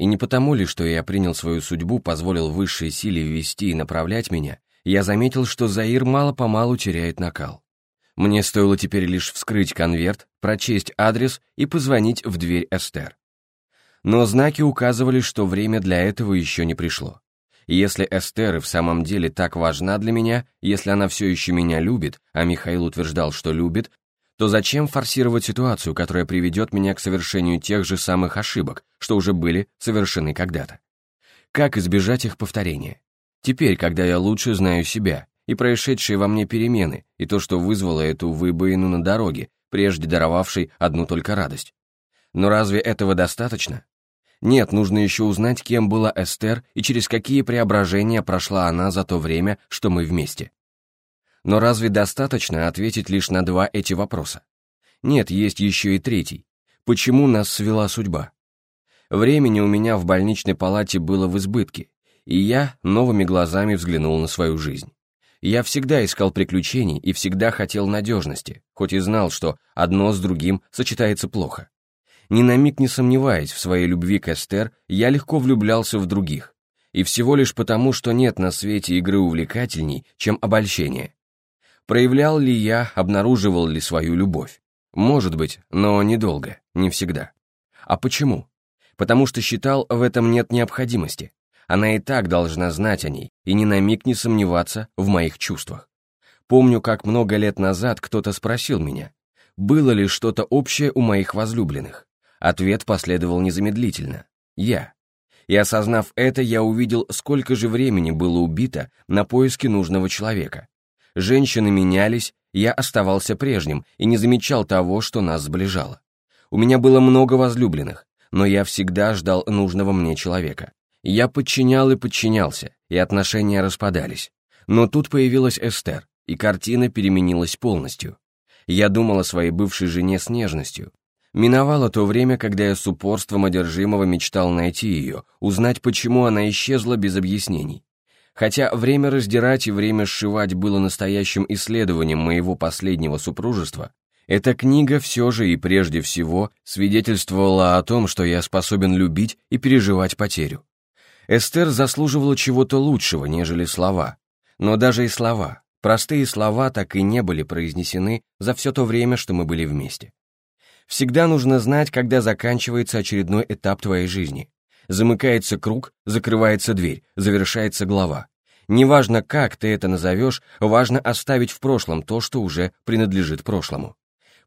И не потому ли, что я принял свою судьбу, позволил высшей силе вести и направлять меня, я заметил, что Заир мало-помалу теряет накал. Мне стоило теперь лишь вскрыть конверт, прочесть адрес и позвонить в дверь Эстер. Но знаки указывали, что время для этого еще не пришло. Если Эстер и в самом деле так важна для меня, если она все еще меня любит, а Михаил утверждал, что любит, то зачем форсировать ситуацию, которая приведет меня к совершению тех же самых ошибок, что уже были совершены когда-то? Как избежать их повторения? Теперь, когда я лучше знаю себя, и происшедшие во мне перемены, и то, что вызвало эту выбоину на дороге, прежде даровавшей одну только радость. Но разве этого достаточно? Нет, нужно еще узнать, кем была Эстер и через какие преображения прошла она за то время, что мы вместе. Но разве достаточно ответить лишь на два эти вопроса? Нет, есть еще и третий. Почему нас свела судьба? Времени у меня в больничной палате было в избытке, и я новыми глазами взглянул на свою жизнь. Я всегда искал приключений и всегда хотел надежности, хоть и знал, что одно с другим сочетается плохо. Ни на миг не сомневаясь в своей любви к Эстер, я легко влюблялся в других. И всего лишь потому, что нет на свете игры увлекательней, чем обольщение. Проявлял ли я, обнаруживал ли свою любовь? Может быть, но недолго, не всегда. А почему? Потому что считал, в этом нет необходимости. Она и так должна знать о ней и ни на миг не сомневаться в моих чувствах. Помню, как много лет назад кто-то спросил меня, было ли что-то общее у моих возлюбленных. Ответ последовал незамедлительно. Я. И осознав это, я увидел, сколько же времени было убито на поиски нужного человека, женщины менялись, я оставался прежним и не замечал того, что нас сближало. У меня было много возлюбленных, но я всегда ждал нужного мне человека. Я подчинял и подчинялся, и отношения распадались. Но тут появилась Эстер, и картина переменилась полностью. Я думал о своей бывшей жене с нежностью. Миновало то время, когда я с упорством одержимого мечтал найти ее, узнать, почему она исчезла без объяснений. Хотя время раздирать и время сшивать было настоящим исследованием моего последнего супружества, эта книга все же и прежде всего свидетельствовала о том, что я способен любить и переживать потерю. Эстер заслуживала чего-то лучшего, нежели слова. Но даже и слова, простые слова так и не были произнесены за все то время, что мы были вместе. Всегда нужно знать, когда заканчивается очередной этап твоей жизни. Замыкается круг, закрывается дверь, завершается глава. Неважно, как ты это назовешь, важно оставить в прошлом то, что уже принадлежит прошлому.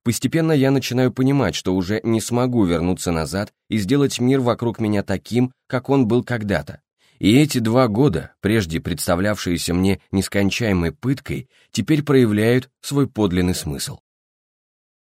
Постепенно я начинаю понимать, что уже не смогу вернуться назад и сделать мир вокруг меня таким, как он был когда-то. И эти два года, прежде представлявшиеся мне нескончаемой пыткой, теперь проявляют свой подлинный смысл.